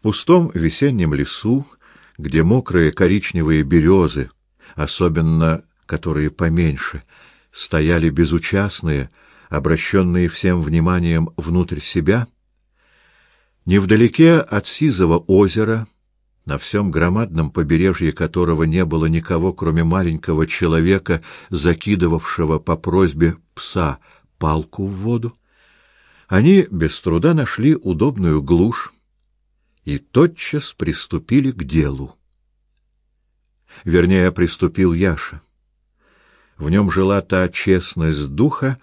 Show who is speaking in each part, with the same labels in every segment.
Speaker 1: В пустом весеннем лесу, где мокрые коричневые березы, особенно которые поменьше, стояли безучастные, обращенные всем вниманием внутрь себя, невдалеке от сизого озера, на всем громадном побережье которого не было никого, кроме маленького человека, закидывавшего по просьбе пса палку в воду, они без труда нашли удобную глушь и тотчас приступили к делу. Вернее, приступил Яша. В нем жила та честность духа,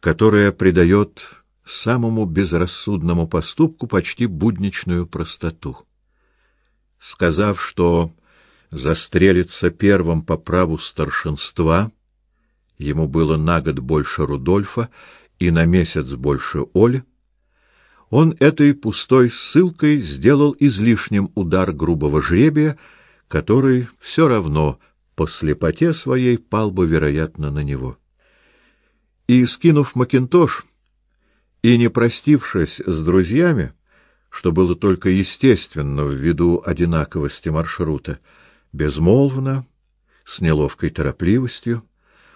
Speaker 1: которая придает самому безрассудному поступку почти будничную простоту. Сказав, что застрелится первым по праву старшинства, ему было на год больше Рудольфа и на месяц больше Оли, он этой пустой ссылкой сделал излишним удар грубого жребия, который все равно по слепоте своей пал бы, вероятно, на него. И, скинув макинтош и не простившись с друзьями, что было только естественно ввиду одинаковости маршрута, безмолвно, с неловкой торопливостью,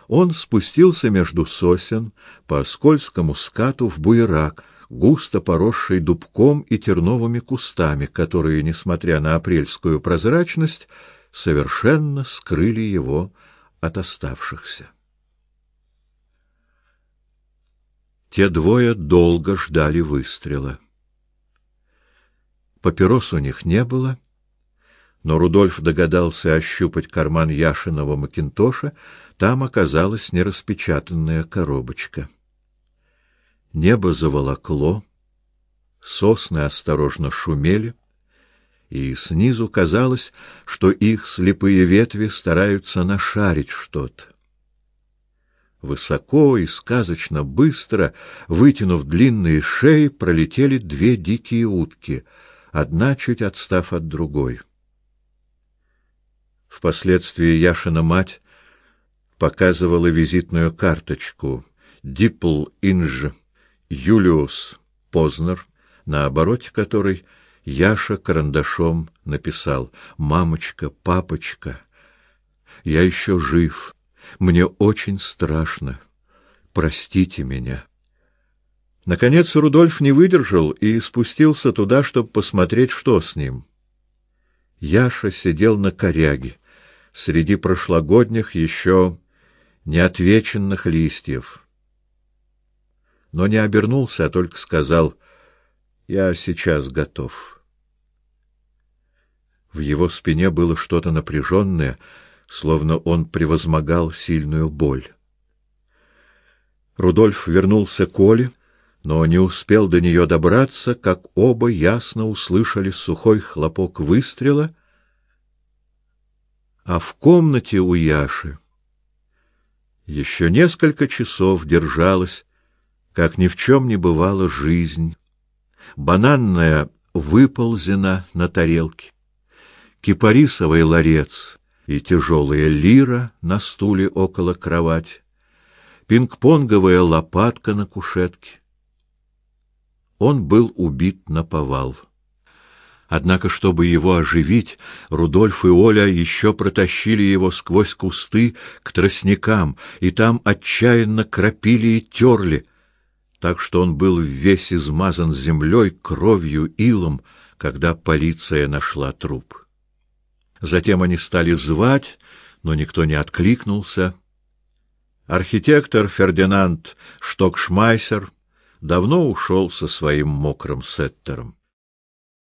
Speaker 1: он спустился между сосен по скользкому скату в буерак, густо поросший дубком и терновыми кустами, которые, несмотря на апрельскую прозрачность, совершенно скрыли его от оставшихся. Те двое долго ждали выстрела. Папирос у них не было, но Рудольф догадался ощупать карман Яшиного макинтоша, там оказалась нераспечатанная коробочка. Небо заволокло, сосны осторожно шумели, и снизу казалось, что их слепые ветви стараются нашарить что-то. Высоко и сказочно быстро, вытянув длинные шеи, пролетели две дикие утки, одна чуть отстав от другой. Впоследствии Яшина мать показывала визитную карточку «Дипл Инж Юлиус Познер», на обороте которой Яша карандашом написал «Мамочка, папочка, я еще жив, мне очень страшно, простите меня». Наконец Рудольф не выдержал и спустился туда, чтобы посмотреть, что с ним. Яша сидел на коряге, среди прошлогодних еще неотвеченных листьев. Но не обернулся, а только сказал «Я сейчас готов». В его спине было что-то напряженное, словно он превозмогал сильную боль. Рудольф вернулся к Оле, но не успел до нее добраться, как оба ясно услышали сухой хлопок выстрела — а в комнате у Яши еще несколько часов держалась, как ни в чем не бывало, жизнь. Бананная выползена на тарелке, кипарисовый ларец и тяжелая лира на стуле около кровати, пинг-понговая лопатка на кушетке. Он был убит на повал. Однако, чтобы его оживить, Рудольф и Оля еще протащили его сквозь кусты к тростникам, и там отчаянно кропили и терли, так что он был весь измазан землей, кровью, илом, когда полиция нашла труп. Затем они стали звать, но никто не откликнулся. Архитектор Фердинанд Штокшмайсер давно ушел со своим мокрым сеттером.